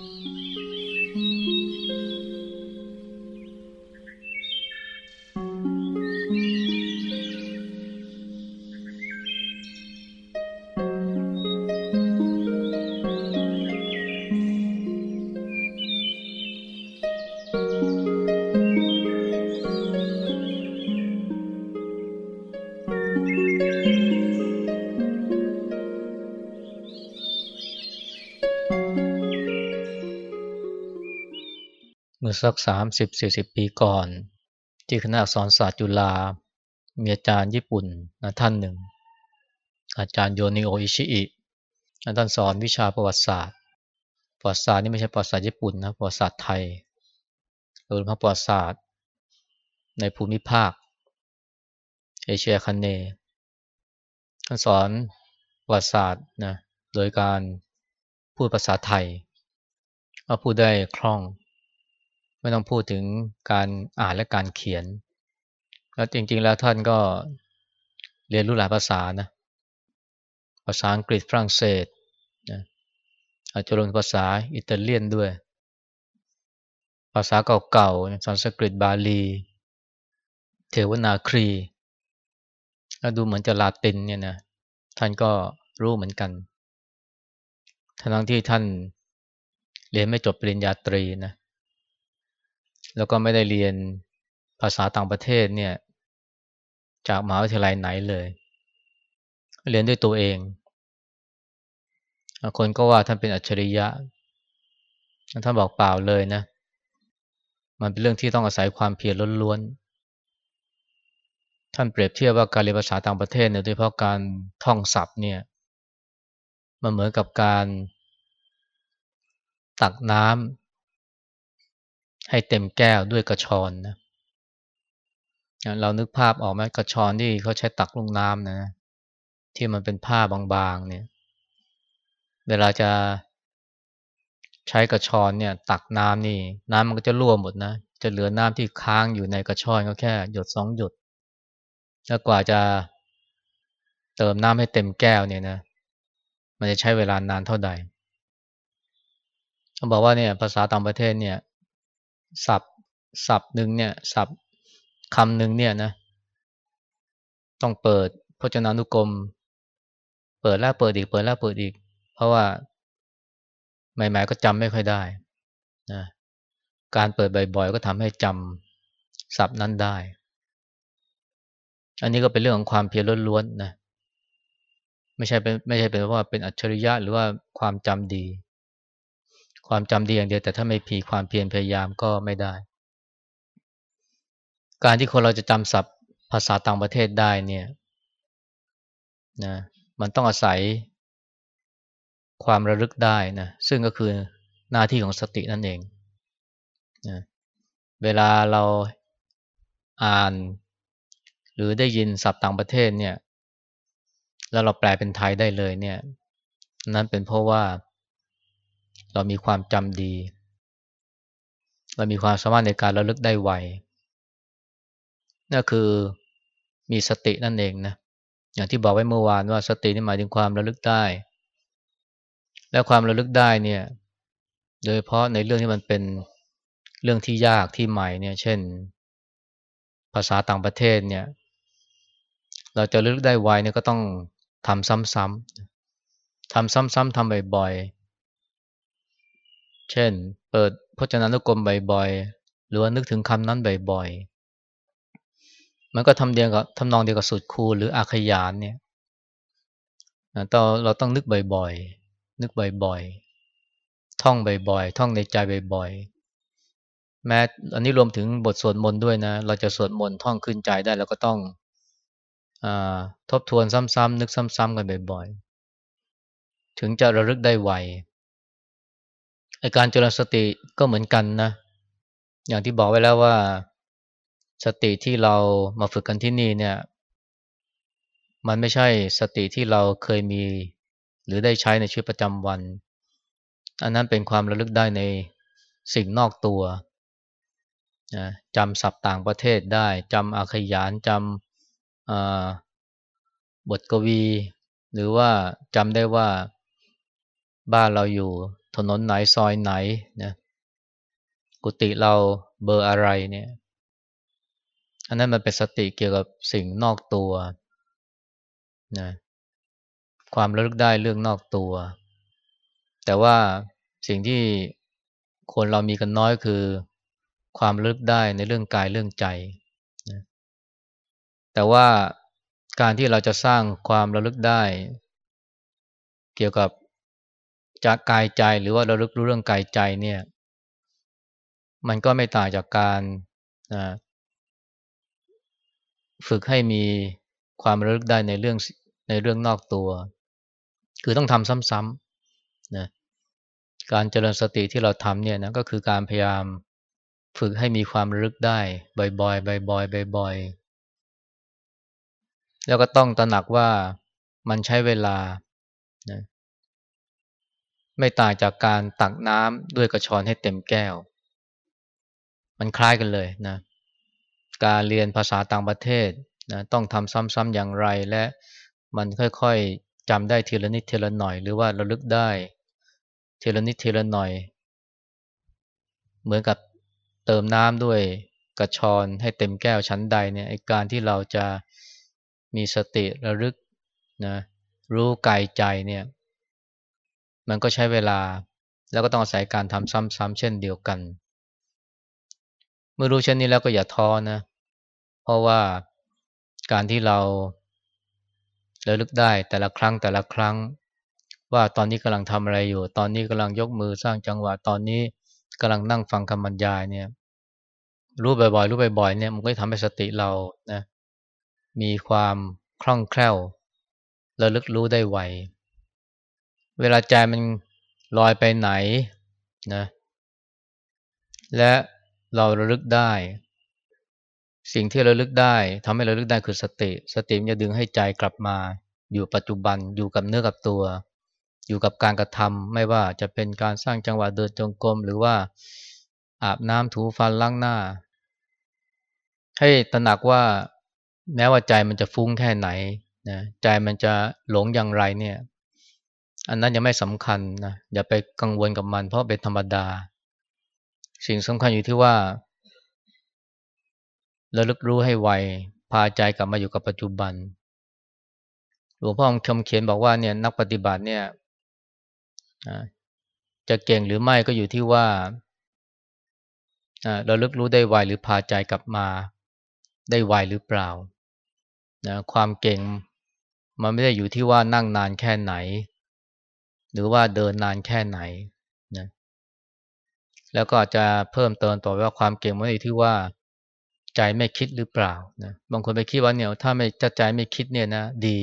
เมื่อสักสามสิบสี่สิบปีก่อน ที่คณะอักษรศาสตร์จุฬามีอาจารย์ญี่ปุ่นนะท่านหนึ่ง อาจารย์โยนิโออิชิอิท่านสอนวิชาประวัติศาสตร์ ประวัติศาสตร์นี่ไม่ใช่ประวัติศาสตร์ญี่ปุ่นนะประวัติศาสตร์ไทยหรือพระประวัติศาสตร์ ในภูมิภาค เอเชียคันเนท่านสอนประวัติศาสตร์นะโดยการพูดภาษาไทยว่าพูดได้คล่อง ไม่ต้องพูดถึงการอ่านและการเขียน แล้วจริง ๆ แล้วท่านก็เรียนรู้หลายภาษานะ ภาษาอังกฤษฝรั่งเศสนะอาจจะลงภาษาอิตาเลียนด้วย ภาษาเก่าๆสันสกฤตบาลี เทวนาครีแล้วดูเหมือนจะลาตินเนี่ยนะท่านก็รู้เหมือนกันทั้งที่ท่านเรียนไม่จบปริญญาตรีนะ แล้วก็ไม่ได้เรียนภาษาต่างประเทศเนี่ยจากมหาวิทยาลัยไหนเลย เรียนด้วยตัวเอง คนก็ว่าท่านเป็นอัจฉริยะ ท่านบอกเปล่าเลยนะ มันเป็นเรื่องที่ต้องอาศัยความเพียรล้วนๆ ท่านเปรียบเทียบว่าการเรียนภาษาต่างประเทศเนี่ยโดยเฉพาะการท่องศัพท์เนี่ย มันเหมือนกับการตักน้ำ ให้เต็มแก้วด้วยกระชอนนะเรานึกภาพออกไหมกระชอนที่เขาใช้ตักลงน้ำนะ ที่มันเป็นผ้าบางๆเนี่ย เวลาจะใช้กระชอนเนี่ย ตักน้ำนี่ น้ำมันก็จะรั่วหมดนะ จะเหลือน้ำที่ค้างอยู่ในกระชอนก็แค่หยดสองหยด แล้วกว่าจะเติมน้ำให้เต็มแก้วเนี่ยนะ มันจะใช้เวลานานเท่าใดเขาบอกว่าเนี่ยภาษาต่างประเทศเนี่ย ศัพท์ศัพท์หนึ่งเนี่ยศัพท์คำหนึ่งเนี่ยนะ ต้องเปิดพจนานุกรม เปิดแล้วเปิดอีกเปิดแล้วเปิดอีก เพราะว่าใหม่ๆก็จำไม่ค่อยได้นะการเปิดบ่อยๆก็ทำให้จำศัพท์นั้นได้ อันนี้ก็เป็นเรื่องของความเพียรล้วนๆนะไม่ใช่เป็นไม่ใช่เป็นว่าเป็นอัจฉริยะหรือว่าความจำดี ความจำดีอย่างเดียว แต่ถ้าไม่ผีความเพียรพยายามก็ไม่ได้ การที่คนเราจะจำศัพท์ภาษาต่างประเทศได้เนี่ยนะมันต้องอาศัยความระลึกได้นะซึ่งก็คือหน้าที่ของสตินั่นเองนะเวลาเราอ่าน หรือได้ยินศัพท์ต่างประเทศเนี่ยแล้วเราแปลเป็นไทยได้เลยเนี่ย นั้นเป็นเพราะว่า เรามีความจำดี เรามีความสามารถในการระลึกได้ไวนั่นคือมีสตินั่นเองนะอย่างที่บอกไว้เมื่อวานว่าสตินี่หมายถึงความระลึกได้ และความระลึกได้เนี่ย โดยเฉพาะในเรื่องที่มันเป็นเรื่องที่ยากที่ใหม่เนี่ย เช่น ภาษาต่างประเทศเนี่ย เราจะระลึกได้ไวเนี่ยก็ต้องทำซ้ำๆทำซ้ำๆทำบ่อยๆ เช่น เปิดพจนานุกรมบ่อยๆ หรือว่านึกถึงคำนั้นบ่อยๆ มันก็ทำเดียวกับทำนองเดียวกับสุดคูหรืออาขยานเนี่ยเราเราต้องนึกบ่อยๆ นึกบ่อยๆ ท่องบ่อยๆ ท่องในใจบ่อยๆ แม้อันนี้รวมถึงบทสวดมนต์ด้วยนะ เราจะสวดมนต์ท่องขึ้นใจได้เราก็ต้องอทบทวนซ้ำๆ นึกซ้ำๆ กันบ่อยๆ ถึงจะระลึกได้ไว การเจริญสติก็เหมือนกันนะ อย่างที่บอกไว้แล้วว่า สติที่เรามาฝึกกันที่นี่เนี่ย มันไม่ใช่สติที่เราเคยมี หรือได้ใช้ในชีวิตประจำวัน อันนั้นเป็นความระลึกได้ในสิ่งนอกตัวนะจำศัพท์ต่างประเทศได้จำอาขยานจำบทกวี หรือว่าจำได้ว่าบ้านเราอยู่ ถนนไหนซอยไหนนะกุฏิเราเบอร์อะไรเนี่ย อันนั้นมันเป็นสติเกี่ยวกับสิ่งนอกตัวนะความระลึกได้เรื่องนอกตัว แต่ว่าสิ่งที่คนเรามีกันน้อยคือ ความระลึกได้ในเรื่องกายเรื่องใจนะแต่ว่าการที่เราจะสร้างความระลึกได้ เกี่ยวกับ จากกายใจหรือว่าระลึกรู้เรื่องกายใจเนี่ย มันก็ไม่ต่างจากการนะฝึกให้มีความระลึกได้ในเรื่องในเรื่องนอกตัว คือต้องทำซ้ำๆนะการเจริญสติที่เราทำเนี่ยนะก็คือการพยายามฝึกให้มีความระลึกได้ บ่อยๆบ่อยๆบ่อยๆแล้วก็ต้องตระหนักว่ามันใช้เวลานะ ไม่ต่างจากการตักน้ำด้วยกระชอนให้เต็มแก้ว มันคล้ายกันเลยนะ การเรียนภาษาต่างประเทศนะต้องทำซ้ำๆอย่างไรและมันค่อยๆจำได้ทีละนิดทีละหน่อย หรือว่าระลึกได้ทีละนิดทีละหน่อย เหมือนกับเติมน้ำด้วยกระชอนให้เต็มแก้วชั้นใดเนี่ยไอการที่เราจะมีสติระลึกนะรู้กายใจเนี่ย มันก็ใช้เวลา แล้วก็ต้องอาศัยการทำซ้ำๆเช่นเดียวกัน เมื่อรู้เช่นนี้แล้วก็อย่าท้อนะ เพราะว่าการที่เราระลึกได้แต่ละครั้งแต่ละครั้ง ว่าตอนนี้กำลังทำอะไรอยู่ ตอนนี้กำลังยกมือสร้างจังหวะตอนนี้กำลังนั่งฟังคำบรรยายเนี่ยรู้บ่อยๆรู้บ่อยๆเนี่ยมันก็ทำให้สติเรานะมีความคล่องแคล่วระลึกรู้ได้ไว เวลาใจมันลอยไปไหนนะ และเราระลึกได้ สิ่งที่เราลึกได้ทำให้เราลึกได้คือสติ สติมันจะดึงให้ใจกลับมา อยู่ปัจจุบันอยู่กับเนื้อกับตัว อยู่กับการกระทำไม่ว่าจะเป็นการสร้างจังหวะเดินจงกรมหรือว่าอาบน้ำถูฟันล้างหน้า ให้ตระหนักว่าแม้ว่าใจมันจะฟุ้งแค่ไหนนะใจมันจะหลงอย่างไรเนี่ย อันนั้นยังไม่สำคัญนะอย่าไปกังวลกับมัน เพราะเป็นธรรมดา สิ่งสำคัญอยู่ที่ว่าระลึกรู้ให้ไวพาใจกลับมาอยู่กับปัจจุบัน หลวงพ่อคำเขียนบอกว่าเนี่ยนักปฏิบัติเนี่ยจะเก่งหรือไม่ก็อยู่ที่ว่าเราลึกรู้ได้ไวหรือพาใจกลับมาได้ไวหรือเปล่านะความเก่งมันไม่ได้อยู่ที่ว่านั่งนานแค่ไหน หรือว่าเดินนานแค่ไหนนะแล้วก็อาจจะเพิ่มเติมต่อว่าความเก่งมันอยู่ที่ว่าใจไม่คิดหรือเปล่านะบางคนไปคิดว่าเนี่ยถ้าไม่จะใจไม่คิดเนี่ยนะดี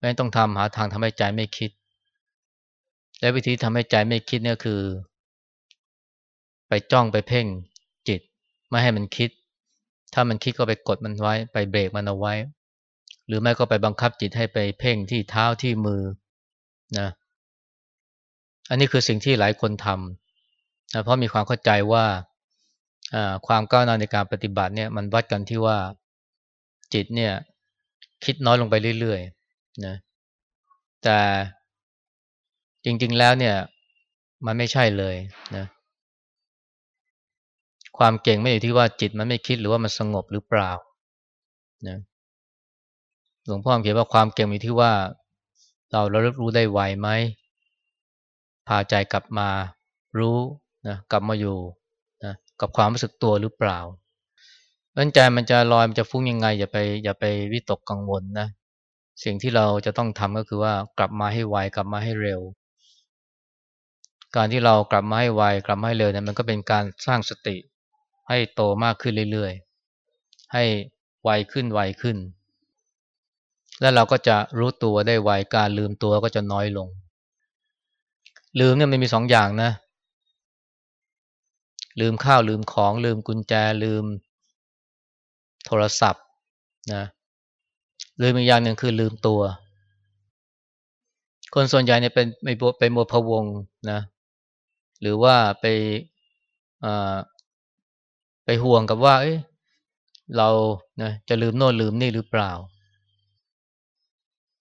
ไม่ต้องทำหาทางทำให้ใจไม่คิด และวิธีทำให้ใจไม่คิดเนี่ยคือ ไปจ้องไปเพ่งจิต ไม่ให้มันคิด ถ้ามันคิดก็ไปกดมันไว้ ไปเบรกมันเอาไว้ หรือไม่ก็ไปบังคับจิตให้ไปเพ่งที่เท้าที่มือนะ อันนี้คือสิ่งที่หลายคนทำนะเพราะมีความเข้าใจว่าความก้าวหน้าในการปฏิบัติเนี่ยมันวัดกันที่ว่าจิตเนี่ยคิดน้อยลงไปเรื่อยๆนะแต่จริงๆแล้วเนี่ยมันไม่ใช่เลยนะความเก่งไม่อยู่ที่ว่าจิตมันไม่คิดหรือว่ามันสงบหรือเปล่านะหลวงพ่อเขียนว่าความเก่งอยู่ที่ว่า เราระลึกรู้ได้ไวไหม พาใจกลับมารู้นะกลับมาอยู่นะกับความรู้สึกตัวหรือเปล่าเอนใจมันจะลอยมันจะฟุ้งยังไง อย่าไปอย่าไปวิตกกังวลนะสิ่งที่เราจะต้องทำก็คือว่ากลับมาให้ไวกลับมาให้เร็ว การที่เรากลับมาให้ไวกลับมาให้เร็วเนี่ยมันก็เป็นการสร้างสติ ให้โตมากขึ้นเรื่อยๆ ให้ไวขึ้นไวขึ้น แล้วเราก็จะรู้ตัวได้ไวการลืมตัวก็จะน้อยลง ลืมเนี่ยมันมีสองอย่างนะ ลืมข้าวลืมของ ลืมกุญแจลืมโทรศัพท์นะลืมอีกอย่างหนึ่งคือลืมตัว คนส่วนใหญ่เนี่ยเป็นไปไปมัวพะวงนะ หรือว่าไปไปห่วงกับว่าเอ้ยเรานะจะลืมโน่นลืมนี่หรือเปล่า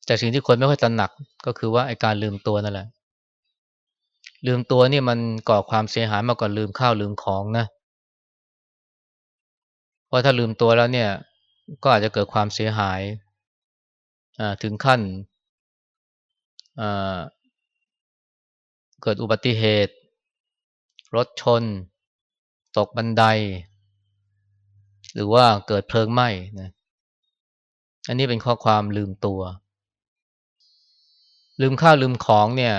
แต่สิ่งที่คนไม่ค่อยตระหนักก็คือว่าไอการลืมตัวนั่นแหละ ลืมตัวนี่มันก่อความเสียหายมากกว่าลืมข้าวลืมของนะเพราะถ้าลืมตัวแล้วเนี่ย ก็อาจจะเกิดความเสียหายถึงขั้นเกิดอุบัติเหตุ รถชน ตกบันได หรือว่าเกิดเพลิงไหม้นะอันนี้เป็นข้อความลืมตัว ลืมข้าวลืมของเนี่ย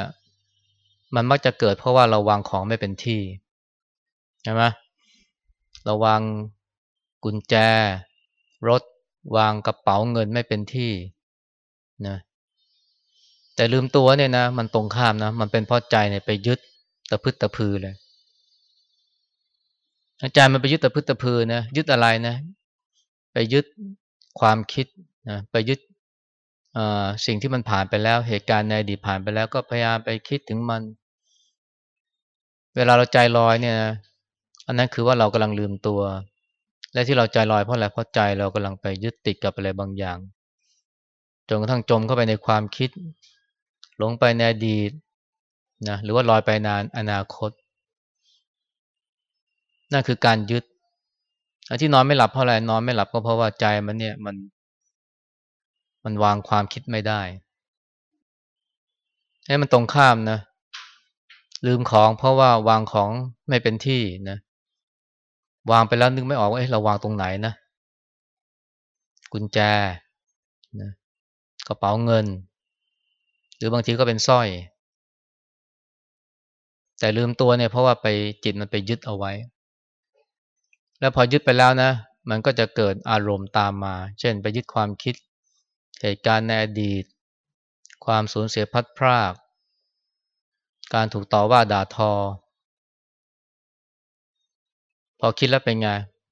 มันมักจะเกิดเพราะว่าเราวางของไม่เป็นที่ใช่ไหมเราวางกุญแจ รถ วางกระเป๋าเงินไม่เป็นที่นะแต่ลืมตัวเนี่ยนะมันตรงข้ามนะมันเป็นเพราะใจเนี่ยไปยึดตะพึดตะพือเลยใจมันไปยึดตะพึดตะพือนะยึดอะไรนะ ไปยึดความคิดนะไปยึด สิ่งที่มันผ่านไปแล้วเหตุการณ์ในอดีตผ่านไปแล้วก็พยายามไปคิดถึงมัน เวลาเราใจลอยเนี่ย อันนั้นคือว่าเรากำลังลืมตัว และที่เราใจลอยเพราะอะไรเพราะใจเรากำลังไปยึดติดกับอะไรบางอย่างจนกระทั่งจมเข้าไปในความคิด หลงไปในอดีตนะหรือว่าลอยไปนานอนาคตนั่นคือการยึดที่นอนไม่หลับเพราะอะไรนอนไม่หลับก็เพราะว่าใจมันเนี่ยมัน มันวางความคิดไม่ได้ให้มันตรงข้ามนะ ลืมของเพราะว่าวางของไม่เป็นที่นะ วางไปแล้วนึกไม่ออกว่าเอ๊ะเราวางตรงไหนนะ กุญแจนะกระเป๋าเงิน หรือบางทีก็เป็นสร้อย แต่ลืมตัวเนี่ยเพราะว่าไปจิตมันไปยึดเอาไว้ แล้วพอยึดไปแล้วนะ มันก็จะเกิดอารมณ์ตามมา เช่น ไปยึดความคิด เหตุการณ์ในอดีต ความสูญเสียพัดพราก การถูกต่อว่าด่าทอ พอคิดแล้วเป็นไง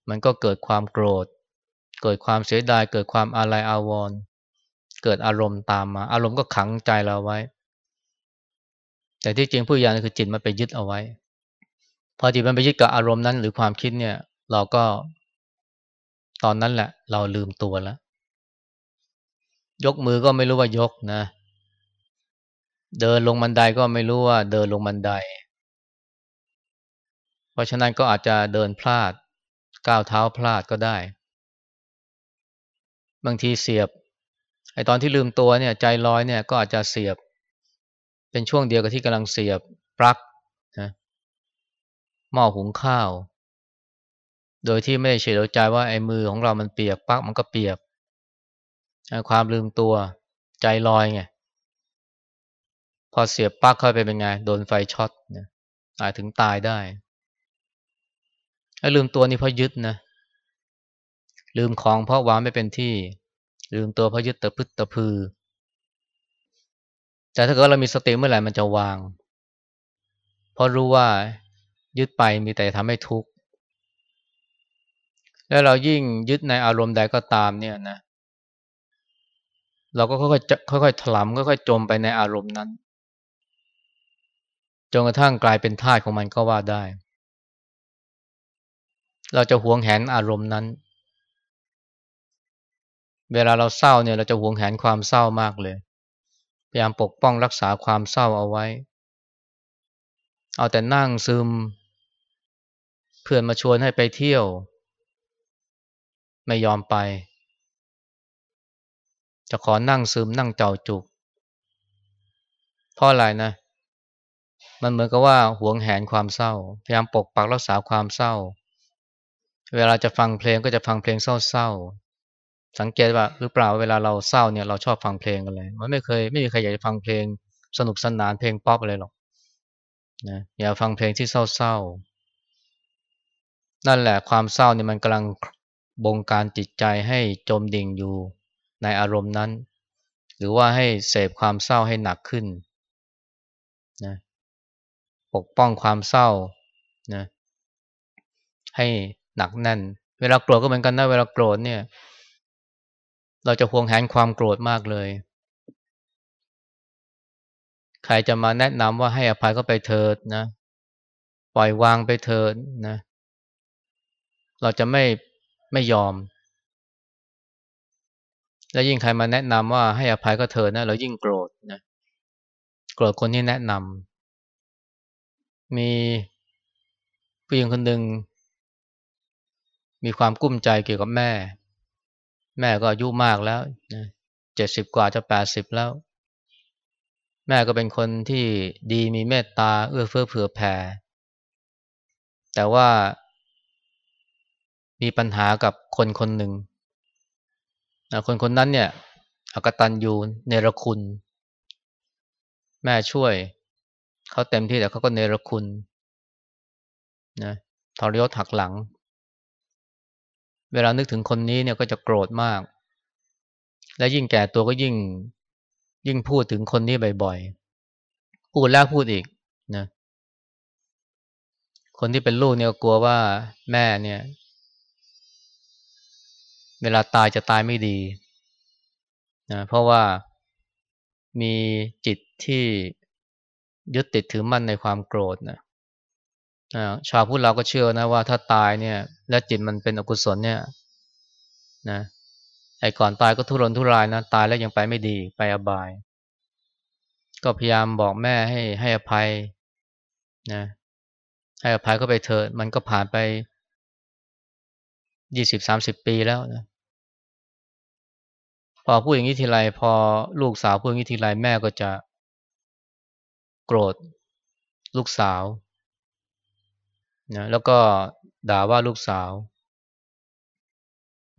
มันก็เกิดความโกรธ เกิดความเสียดาย เกิดความอาลัยอาวรณ์เกิดอารมณ์ตามมา อารมณ์ก็ขังใจเราไว้ แต่ที่จริงผู้ยานคือจิตมันไปยึดเอาไว้ พอจิตมันไปยึดกับอารมณ์นั้น หรือความคิดเนี่ย เราก็ตอนนั้นแหละ เราลืมตัวแล้ว ยกมือก็ไม่รู้ว่ายกนะ เดินลงบันไดก็ไม่รู้ว่าเดินลงบันได เพราะฉะนั้นก็อาจจะเดินพลาดก้าวเท้าพลาดก็ได้ บางทีเสียบไอตอนที่ลืมตัวเนี่ยใจลอยเนี่ยก็อาจจะเสียบ เป็นช่วงเดียวกับที่กำลังเสียบปลั๊กนะหม้อหุงข้าว โดยที่ไม่ได้เฉลียวใจว่าไอ้มือของเรามันเปียกปลั๊กมันก็เปียก ความลืมตัวใจลอยไงพอเสียบปลั๊กเข้าไปเป็นไง โดนไฟช็อตนะอาจถึงตายได้ไอ้ลืมตัวนี่เพราะยึดนะลืมของเพราะวางไม่เป็นที่ ลืมตัวเพราะยึดตะพึดตะพือ แต่ถ้าเกิดเรามีสติเมื่อไหร่มันจะวาง เพราะรู้ว่ายึดไปมีแต่ทำให้ทุกข์แล้วเรายิ่งยึดในอารมณ์ใดก็ตามเนี่ยนะ เราก็ค่อยๆค่อยๆถลำค่อยๆจมไปในอารมณ์นั้นจนกระทั่งกลายเป็นทาสของมันก็ว่าได้ เราจะหวงแหนอารมณ์นั้น เวลาเราเศร้าเนี่ยเราจะหวงแหนความเศร้ามากเลย พยายามปกป้องรักษาความเศร้าเอาไว้ เอาแต่นั่งซึม เพื่อนมาชวนให้ไปเที่ยว ไม่ยอมไป จะขอนั่งซึมนั่งเจ้าจุกเพราะอะไรนะ มันเหมือนกับว่าหวงแหนความเศร้า พยายามปกปักรักษาความเศร้า เวลาจะฟังเพลงก็จะฟังเพลงเศร้าๆ สังเกตว่าหรือเปล่าเวลาเราเศร้าเนี่ยเราชอบฟังเพลงกันเลย มันไม่เคยไม่มีใครอยากจะฟังเพลงสนุกสนานเพลงป๊อปอะไรหรอกนะอย่าฟังเพลงที่เศร้าๆ นั่นแหละความเศร้าเนี่ยมันกำลังบงการจิตใจให้จมดิ่งอยู่ ในอารมณ์นั้น หรือว่าให้เสพความเศร้าให้หนักขึ้นนะปกป้องความเศร้านะให้หนักแน่น เวลาโกรธก็เหมือนกันนะเวลาโกรธเนี่ย เราจะห่วงแหนความโกรธมากเลย ใครจะมาแนะนำว่าให้อภัยก็ไปเถิดนะ ปล่อยวางไปเถิดนะ เราจะไม่ไม่ยอม และยิ่งใครมาแนะนำว่าให้อภัยก็เถิดนะเรายิ่งโกรธนะโกรธคนที่แนะนมีผู้หญิงคนหนึ่งมีความกุ้มใจเกี่ยวกับแม่ แม่ก็อายุมากแล้วเจ็ดสิบกว่าจะแปดสิบแล้ว แม่ก็เป็นคนที่ดีมีเมตตาเอื้อเฟื้อเผื่อแผ่ แต่ว่ามีปัญหากับคนคนหนึ่ง คนคนนั้นเนี่ยอกตันยูเนรคุณ แม่ช่วย เขาเต็มที่แต่เขาก็เนรคุณนะทรยศหักหลัง เวลานึกถึงคนนี้เนี่ยก็จะโกรธมาก และยิ่งแก่ตัวก็ยิ่ง ยิ่งพูดถึงคนนี้บ่อยๆ พูดแล้วพูดอีกนะ คนที่เป็นลูกเนี่ยกลัวว่าแม่เนี่ย เวลาตายจะตายไม่ดีนะเพราะว่ามีจิตที่ยึดติดถือมั่นในความโกรธนะชาวพุทธเราก็เชื่อนะว่าถ้าตายเนี่ยและจิตมันเป็นอกุศลเนี่ยนะไอ้ก่อนตายก็ทุรนทุรายนะตายแล้วยังไปไม่ดีไปอบาย ก็พยายามบอกแม่ให้ให้อภัยนะให้อภัยก็ไปเถิดมันก็ผ่านไปยี่สิบสามสิบปีแล้วนะ พอพูดอย่างนี้ทีไรพอลูกสาวพูดอย่างนี้ทีไรแม่ก็จะโกรธลูกสาวนะแล้วก็ด่าว่าลูกสาว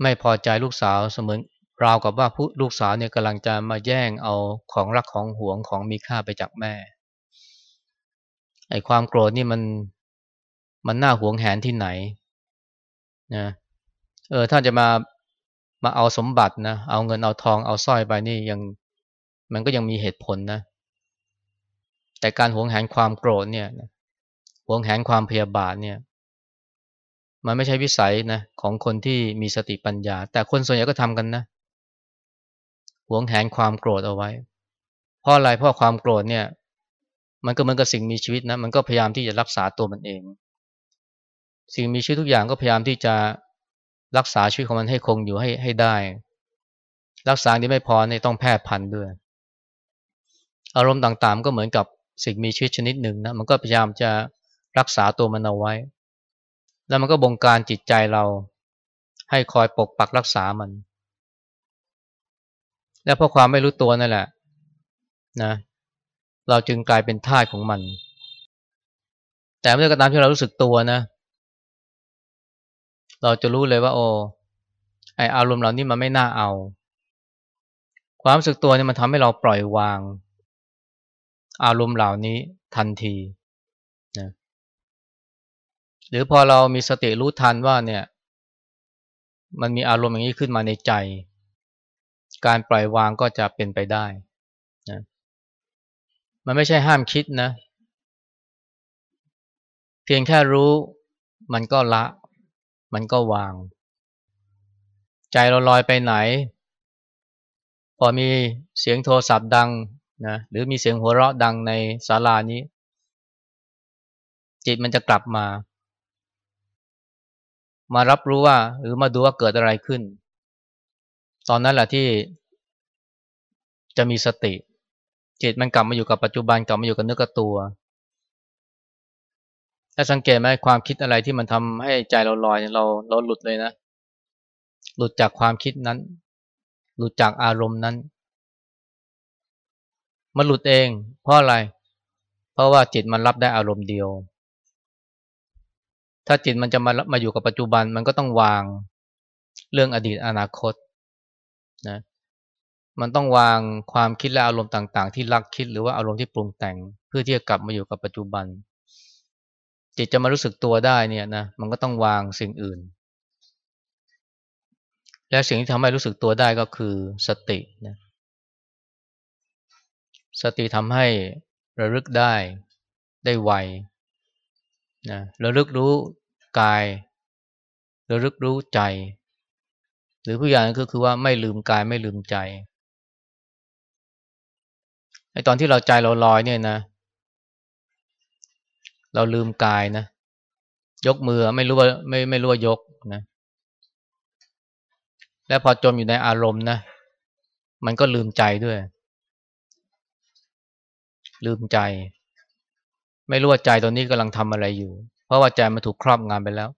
ไม่พอใจลูกสาวเสมือนราวกับว่าผู้ลูกสาวเนี่ยกำลังจะมาแย่งเอาของรักของหวงของมีค่าไปจากแม่ไอ้ความโกรธนี่มันมันน่าหวงแหนที่ไหนนะเออถ้าจะมา มาเอาสมบัตินะเอาเงินเอาทองเอาสร้อยไปนี่ยังมันก็ยังมีเหตุผลนะ แต่การหวงแหนความโกรธเนี่ยหวงแหนความพยาบาทเนี่ยมันไม่ใช่วิสัยนะของคนที่มีสติปัญญา แต่คนส่วนใหญ่ก็ทำกันนะหวงแหนความโกรธเอาไว้ เพราะอะไรเพราะความโกรธเนี่ย มันก็เหมือนกับสิ่งมีชีวิตนะมันก็พยายามที่จะรักษาตัวมันเอง สิ่งมีชีวิตทุกอย่างก็พยายามที่จะ รักษาชีวิตของมันให้คงอยู่ให้ให้ได้ รักษาที่ไม่พอเนี่ยต้องแพร่พันธุ์ด้วย อารมณ์ต่างๆ ก็เหมือนกับสิ่งมีชีวิตชนิดหนึ่งนะมันก็พยายามจะรักษาตัวมันเอาไว้ แล้วมันก็บงการจิตใจเราให้คอยปกปักรักษามัน และเพราะความไม่รู้ตัวนั่นแหละนะเราจึงกลายเป็นทาสของมัน แต่เมื่อกระตามที่เรารู้สึกตัวนะ เราจะรู้เลยว่า โอ้ไออารมณ์เหล่านี้มันไม่น่าเอา ความรู้สึกตัวเนี่ยมันทำให้เราปล่อยวาง อารมณ์เหล่านี้ทันทีนะหรือพอเรามีสติรู้ทันว่าเนี่ย มันมีอารมณ์อย่างนี้ขึ้นมาในใจ การปล่อยวางก็จะเป็นไปได้นะมันไม่ใช่ห้ามคิดนะ เพียงแค่รู้มันก็ละ มันก็วาง ใจเราลอยไปไหน พอมีเสียงโทรศัพท์ดังนะหรือมีเสียงหัวเราะดังในศาลานี้ จิตมันจะกลับมา มารับรู้ว่า หรือมาดูว่าเกิดอะไรขึ้น ตอนนั้นแหละที่จะมีสติ จิตมันกลับมาอยู่กับปัจจุบันกลับมาอยู่กับเนื้อกับตัว ถ้าสังเกตไหมความคิดอะไรที่มันทำให้ใจเราลอยเราเราหลุดเลยนะ หลุดจากความคิดนั้น หลุดจากอารมณ์นั้น มันหลุดเอง เพราะอะไร เพราะว่าจิตมันรับได้อารมณ์เดียว ถ้าจิตมันจะมามาอยู่กับปัจจุบันมันก็ต้องวางเรื่องอดีตอนาคตนะมันต้องวางความคิดและอารมณ์ต่าง ๆ ที่รักคิดหรือว่าอารมณ์ที่ปรุงแต่ง เพื่อที่จะกลับมาอยู่กับปัจจุบัน จิตจะมารู้สึกตัวได้เนี่ยนะมันก็ต้องวางสิ่งอื่น และสิ่งที่ทำให้รู้สึกตัวได้ก็คือสตินะสติทำให้ระลึกได้ได้ไวนะระลึกรู้กาย ระลึกรู้ใจ หรือผู้อย่างก็คือว่าไม่ลืมกายไม่ลืมใจไอตอนที่เราใจเราลอยเนี่ยนะ เราลืมกายนะ ยกมือไม่รู้ว่าไม่ไม่รู้ว่ายกนะ และพอจมอยู่ในอารมณ์นะ มันก็ลืมใจด้วย ลืมใจ ไม่รู้ว่าใจตอนนี้กำลังทำอะไรอยู่ เพราะว่าใจมันถูกครอบงำไปแล้ว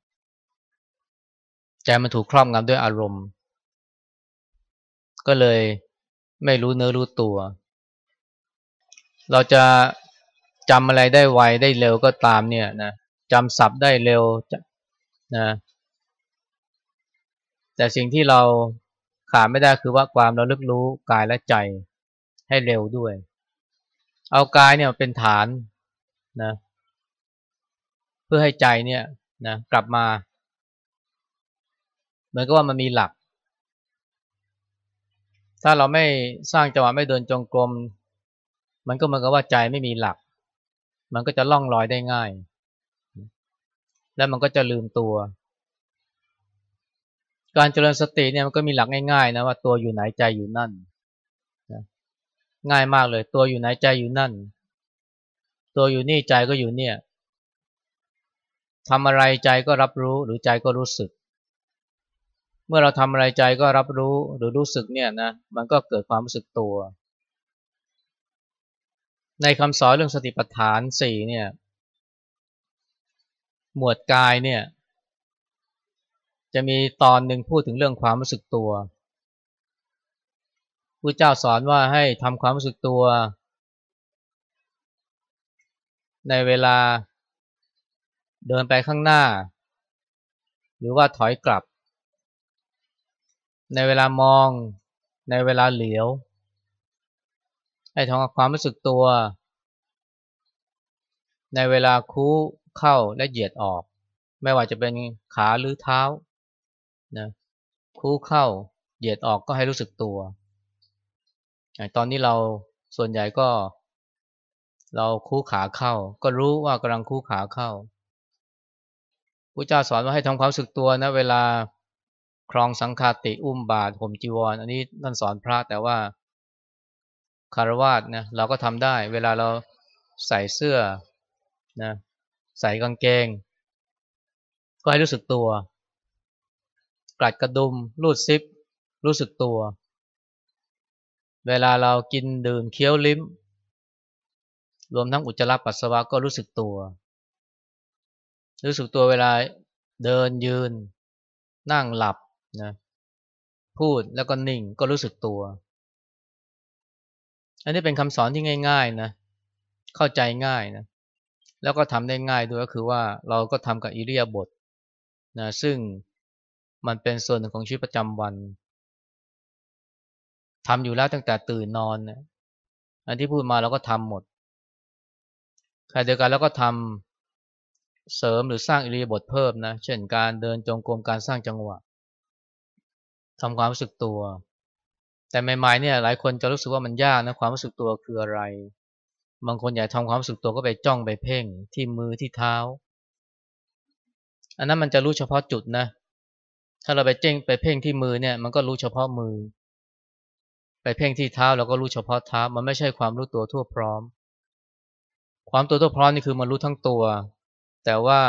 ใจมันถูกครอบงำด้วยอารมณ์ ก็เลยไม่รู้เนื้อรู้ตัว เราจะ จำอะไรได้ไวได้เร็วก็ตามเนี่ยนะจำศัพท์ได้เร็วนะแต่สิ่งที่เราขาดไม่ได้คือว่าความเราลึกรู้กายและใจให้เร็วด้วย เอากายเนี่ยเป็นฐานนะเพื่อให้ใจเนี่ยนะกลับมา เหมือนกับว่ามันมีหลัก ถ้าเราไม่สร้างจังหวะไม่เดินจงกรม มันก็เหมือนกับว่าใจไม่มีหลัก มันก็จะล่องลอยได้ง่าย แล้วมันก็จะลืมตัว การเจริญสติเนี่ยมันก็มีหลักง่ายๆนะว่าตัวอยู่ไหนใจอยู่นั่นง่ายมากเลย ตัวอยู่ไหนใจอยู่นั่น ตัวอยู่นี่ใจก็อยู่เนี่ยทำอะไรใจก็รับรู้หรือใจก็รู้สึก เมื่อเราทำอะไรใจก็รับรู้หรือรู้สึกเนี่ยนะมันก็เกิดความรู้สึกตัว ในคำสอนเรื่องสติปัฏฐานสี่เนี่ย หมวดกายเนี่ย จะมีตอนหนึ่งพูดถึงเรื่องความรู้สึกตัวพระเจ้าสอนว่าให้ทำความรู้สึกตัว ในเวลาเดินไปข้างหน้า หรือว่าถอยกลับ ในเวลามอง ในเวลาเหลียว ให้ทำความรู้สึกตัว ในเวลาคู่เข้าและเหยียดออก ไม่ว่าจะเป็นขาหรือเท้านะคู่เข้าเหยียดออกก็ให้รู้สึกตัว ตอนนี้เราส่วนใหญ่ก็ เราคู่ขาเข้า ก็รู้ว่ากำลังคู่ขาเข้าพระเจ้าสอนว่าให้ทำความสึกตัวนะเวลาครองสังฆาติอุ้มบาตรห่มจีวรออันนี้นั่นสอนพระแต่ว่า คารวาสนะเราก็ทำได้ เวลาเราใส่เสื้อนะใส่กางเกง ก็ให้รู้สึกตัวกลัดกระดุมรูดซิป รู้สึกตัว เวลาเรากินดื่มเคี้ยวลิ้ม รวมทั้งอุจจาระปัสสาวะก็รู้สึกตัว รู้สึกตัวเวลาเดินยืน นั่งหลับนะพูดแล้วก็นิ่งก็รู้สึกตัว อันนี้เป็นคำสอนที่ง่าย ๆนะ เข้าใจง่ายนะ แล้วก็ทำได้ง่ายด้วยก็คือว่าเราก็ทำกับอิริยาบถนะซึ่งมันเป็นส่วนหนึ่งของชีวิตประจำวันทำอยู่แล้วตั้งแต่ตื่นนอนนะอันที่พูดมาเราก็ทำหมดใครเดียวกันแล้วก็ทำเสริมหรือสร้างอิริยาบถเพิ่มนะ เช่นการเดินจงกรมการสร้างจังหวะทำความรู้สึกตัว แต่ใหม่ๆเนี่ยหลายคนจะรู้สึกว่ามันยากนะความรู้สึกตัวคืออะไร บางคนอยากทำความรู้สึกตัวก็ไปจ้องไปเพ่งที่มือที่เท้า อันนั้นมันจะรู้เฉพาะจุดนะ ถ้าเราไปเจ้งไปเพ่งที่มือเนี่ยมันก็รู้เฉพาะมือ ไปเพ่งที่เท้าเราก็รู้เฉพาะเท้า มันไม่ใช่ความรู้ตัวทั่วพร้อม ความตัวทั่วพร้อมนี่คือมันรู้ทั้งตัว แต่ว่า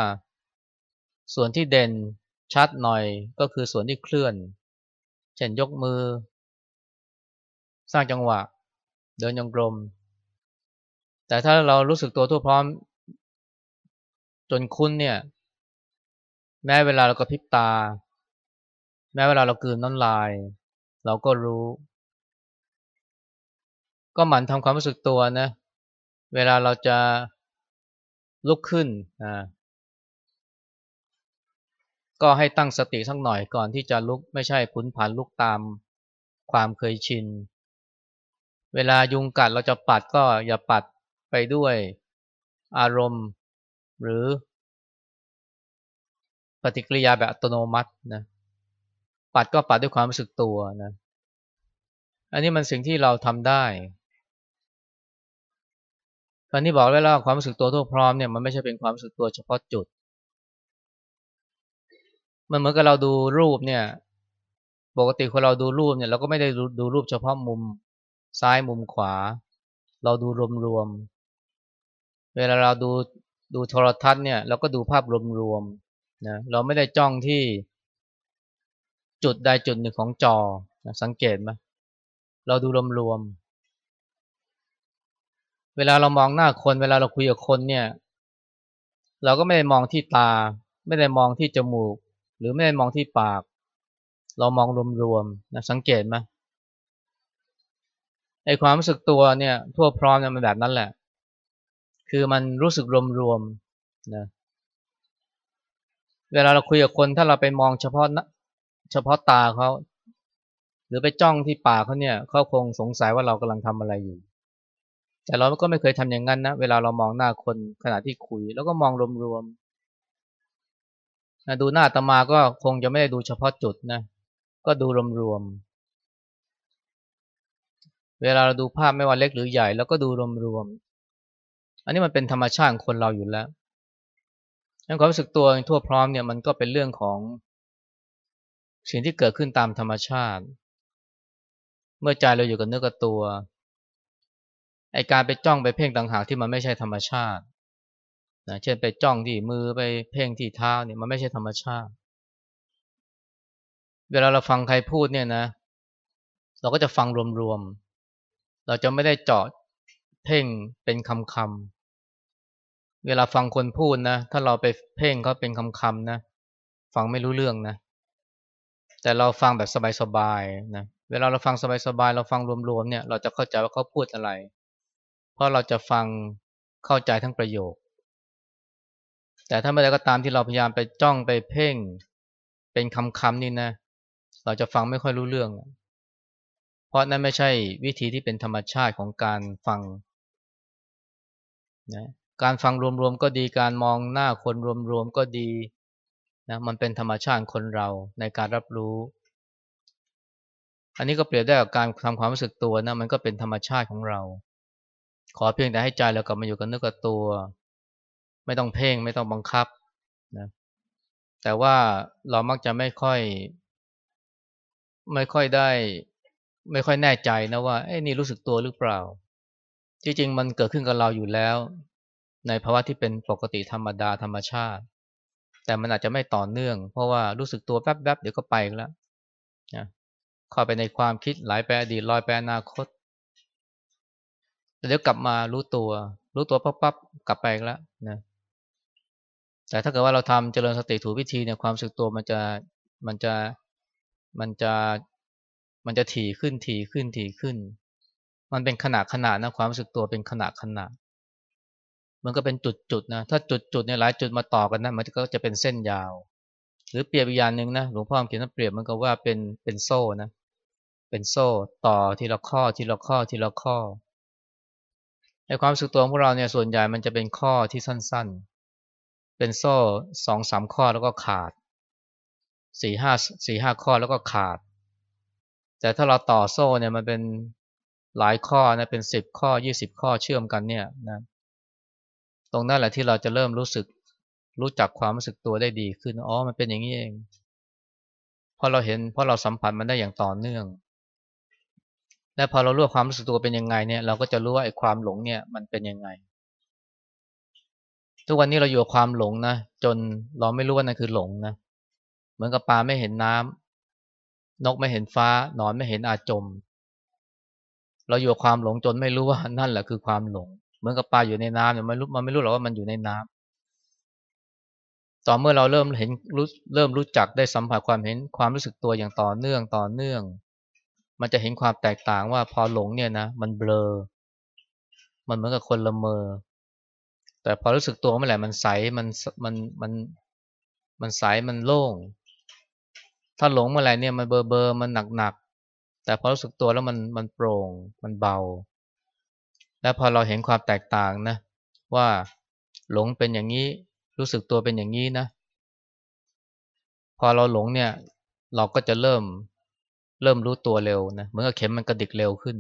ส่วนที่เด่นชัดหน่อยก็คือส่วนที่เคลื่อน เช่นยกมือ สร้างจังหวะ เดินยงกลม แต่ถ้าเรารู้สึกตัวทั่วพร้อม จนคุ้นเนี่ย แม้เวลาเราก็พริบตา แม้เวลาเรากืนน้ำลาย เราก็รู้ ก็หมั่นทำความรู้สึกตัวนะ เวลาเราจะลุกขึ้นอ่าก็ให้ตั้งสติสักหน่อยก่อนที่จะลุกไม่ใช่พุนผันลุกตามความเคยชิน เวลายุงกัดเราจะปัดก็อย่าปัดไปด้วยอารมณ์หรือปฏิกิริยาแบบอัตโนมัตินะปัดก็ปัดด้วยความรู้สึกตัวนะอันนี้มันสิ่งที่เราทำได้ตอนนี้บอกไว้แล้วความรู้สึกตัวทั่วพร้อมเนี่ยมันไม่ใช่เป็นความรู้สึกตัวเฉพาะจุด มันเหมือนกับเราดูรูปเนี่ย ปกติคนเราดูรูปเนี่ยเราก็ไม่ได้ดูรูปเฉพาะมุม ซ้ายมุมขวา เราดูรวมๆ เวลาเราดูดูโทรทัศน์เนี่ยเราก็ดูภาพรวมๆนะเราไม่ได้จ้องที่จุดใดจุดหนึ่งของจอนะสังเกตไหมเราดูรวมๆ เวลาเรามองหน้าคน เวลาเราคุยกับคนเนี่ย เราก็ไม่ได้มองที่ตา ไม่ได้มองที่จมูก หรือไม่ได้มองที่ปาก เรามองรวมๆนะสังเกตไหม ไอความรู้สึกตัวเนี่ยทั่วพร้อมเนี่ยมันแบบนั้นแหละ คือมันรู้สึกรวมๆนะเวลาเราคุยกับคนถ้าเราไปมองเฉพาะนะเฉพาะตาเขาหรือไปจ้องที่ปากเขาเนี่ยเขาคงสงสัยว่าเรากำลังทำอะไรอยู่ แต่เราก็ไม่เคยทำอย่างนั้นนะเวลาเรามองหน้าคนขณะที่คุย แล้วก็มองรวมๆนะดูหน้าตมาก็คงจะไม่ได้ดูเฉพาะจุดนะก็ดูรวมๆ เวลาเราดูภาพไม่ว่าเล็กหรือใหญ่ แล้วก็ดูรวมๆ อันนี้มันเป็นธรรมชาติของคนเราอยู่แล้วความรู้สึกตัวทั่วพร้อมเนี่ยมันก็เป็นเรื่องของสิ่งที่เกิดขึ้นตามธรรมชาติ เมื่อใจเราอยู่กับเนื้อกับตัว ไอการไปจ้องไปเพ่งต่างหากที่มันไม่ใช่ธรรมชาตินะเช่นไปจ้องที่มือไปเพ่งที่เท้าเนี่ยมันไม่ใช่ธรรมชาติ เวลาเราฟังใครพูดเนี่ยนะ เราก็จะฟังรวมๆ เราจะไม่ได้เจาะเพ่งเป็นคำคำเวลาฟังคนพูดนะ ถ้าเราไปเพ่งเขาเป็นคำคำนะ ฟังไม่รู้เรื่องนะ แต่เราฟังแบบสบายๆนะ เวลาเราฟังสบายๆ เราฟังรวมๆเนี่ย เราจะเข้าใจว่าเขาพูดอะไร เพราะเราจะฟังเข้าใจทั้งประโยค แต่ถ้าเมื่อใดก็ตามที่เราพยายามไปจ้องไปเพ่ง เป็นคำๆนี่นะ เราจะฟังไม่ค่อยรู้เรื่อง เพราะนั่นไม่ใช่วิธีที่เป็นธรรมชาติของการฟังนะการฟังรวมๆก็ดีการมองหน้าคนรวมๆก็ดีนะมันเป็นธรรมชาติคนเราในการรับรู้ อันนี้ก็เปรียบได้กับการทำความรู้สึกตัวนะมันก็เป็นธรรมชาติของเรา ขอเพียงแต่ให้ใจเรากลับมาอยู่กับเนื้อกับตัว ไม่ต้องเพ่งไม่ต้องบังคับนะแต่ว่าเรามักจะไม่ค่อย ไม่ค่อยได้ ไม่ค่อยแน่ใจนะว่าไอ้นี่รู้สึกตัวหรือเปล่า จริงๆ มันเกิดขึ้นกับเราอยู่แล้ว ในภาวะที่เป็นปกติธรรมดาธรรมชาติ แต่มันอาจจะไม่ต่อเนื่อง เพราะว่ารู้สึกตัวแป๊บๆเดี๋ยวก็ไปแล้วนะเข้าไปในความคิดหลายไปอดีตลอยไปอนาคตเดี๋ยวกลับมารู้ตัว รู้ตัวปั๊บๆกลับไปแล้วนะแต่ถ้าเกิดว่าเราทำเจริญสติถูกวิธีเนี่ยความสึกตัวมันจะมันจะมันจะ มันจะถี่ขึ้นถี่ขึ้นถี่ขึ้น มันเป็นขนาดขนาดนะความรู้สึกตัวเป็นขนาดขนาดมันก็เป็นจุดๆนะถ้าจุดๆเนี่ยหลายจุดมาต่อกันนะมันก็จะเป็นเส้นยาว หรือเปรียบอีกอย่างหนึ่งนะหลวงพ่อเขียนเปรียบมันก็ว่าเป็นเป็นโซ่นะเป็นโซ่ต่อทีละข้อทีละข้อทีละข้อในความรู้สึกตัวของเราเนี่ยส่วนใหญ่มันจะเป็นข้อที่สั้นๆ เป็นโซ่สองสามข้อแล้วก็ขาดสี่ห้าสี่ห้าข้อแล้วก็ขาด แต่ถ้าเราต่อโซ่เนี่ยมันเป็นหลายข้อนะเป็นสิบข้อยี่สิบข้อเชื่อมกันเนี่ยนะตรงนั้นแหละที่เราจะเริ่มรู้สึกรู้จักความรู้สึกตัวได้ดีขึ้นอ๋อมันเป็นอย่างนี้เองพอเราเห็นเพราะเราสัมผัสมันได้อย่างต่อเนื่อง และพอเรารู้ความรู้สึกตัวเป็นยังไงเนี่ย เราก็จะรู้ว่าไอ้ความหลงเนี่ยมันเป็นยังไง ทุกวันนี้เราอยู่กับความหลงนะจนเราไม่รู้ว่านั่นคือหลงนะเหมือนกับปลาไม่เห็นน้ำ นกไม่เห็นฟ้า นอนไม่เห็นอาจม เราอยู่กับความหลงจนไม่รู้ว่านั่นแหละคือความหลง เหมือนกับปลาอยู่ในน้ำเนี่ยมันรู้มันไม่รู้หรอกว่ามันอยู่ในน้ำต่อเมื่อเราเริ่มเห็นรู้เริ่มรู้จักได้สัมผัสความเห็นความรู้สึกตัวอย่างต่อเนื่องต่อเนื่อง มันจะเห็นความแตกต่างว่าพอหลงเนี่ยนะ มันเบลอ มันเหมือนกับคนละเมอ แต่พอรู้สึกตัวเมื่อไหร่มันใสมันมันมันมันใสมันโล่ง ถ้าหลงเมื่อไหร่เนี่ยมันเบอร์เบอร์มันหนักหนักแต่พอรู้สึกตัวแล้วมันมันโปร่งมันเบา และพอเราเห็นความแตกต่างนะ ว่าหลงเป็นอย่างนี้รู้สึกตัวเป็นอย่างนี้นะ พอเราหลงเนี่ย เราก็จะเริ่มเริ่มรู้ตัวเร็วนะเหมือนกับเข็มมันกระดิกเร็วขึ้น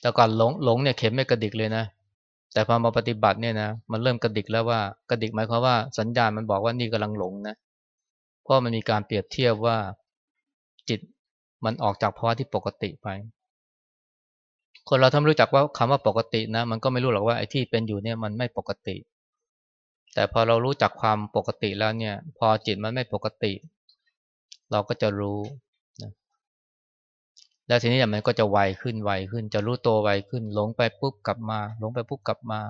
แต่ก่อนหลงหลงเนี่ยเข็มไม่กระดิกเลยนะ แต่พอมาปฏิบัติเนี่ยนะมันเริ่มกระดิกแล้วว่ากระดิกหมายความว่าสัญญาณมันบอกว่านี่กำลังหลงนะ เพราะมันมีการเปรียบเทียบว่าจิตมันออกจากภาวะที่ปกติไป คนเราถ้าไม่รู้จักว่าคำว่าปกตินะ มันก็ไม่รู้หรอกว่าไอ้ที่เป็นอยู่เนี่ยมันไม่ปกติ แต่พอเรารู้จักความปกติแล้วเนี่ย พอจิตมันไม่ปกติ เราก็จะรู้นะแล้วทีนี้มันก็จะไวขึ้นไวขึ้น จะรู้ตัวไวขึ้น หลงไปปุ๊บกลับมา หลงไปปุ๊บกลับมา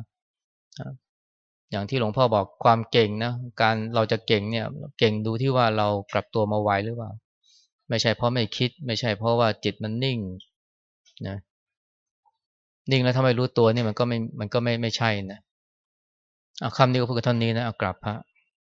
อย่างที่หลวงพ่อบอกความเก่งนะการเราจะเก่งเนี่ยเก่งดูที่ว่าเรากลับตัวมาไวหรือเปล่า ไม่ใช่เพราะไม่คิด ไม่ใช่เพราะว่าจิตมันนิ่งนะนิ่งแล้วถ้าไมรู้ตัวนี่มันก็ไม่มันก็ไม่ไม่ใช่นะเอาคำนี้ก็พูดกับท่านนี้นะเอากลับพระ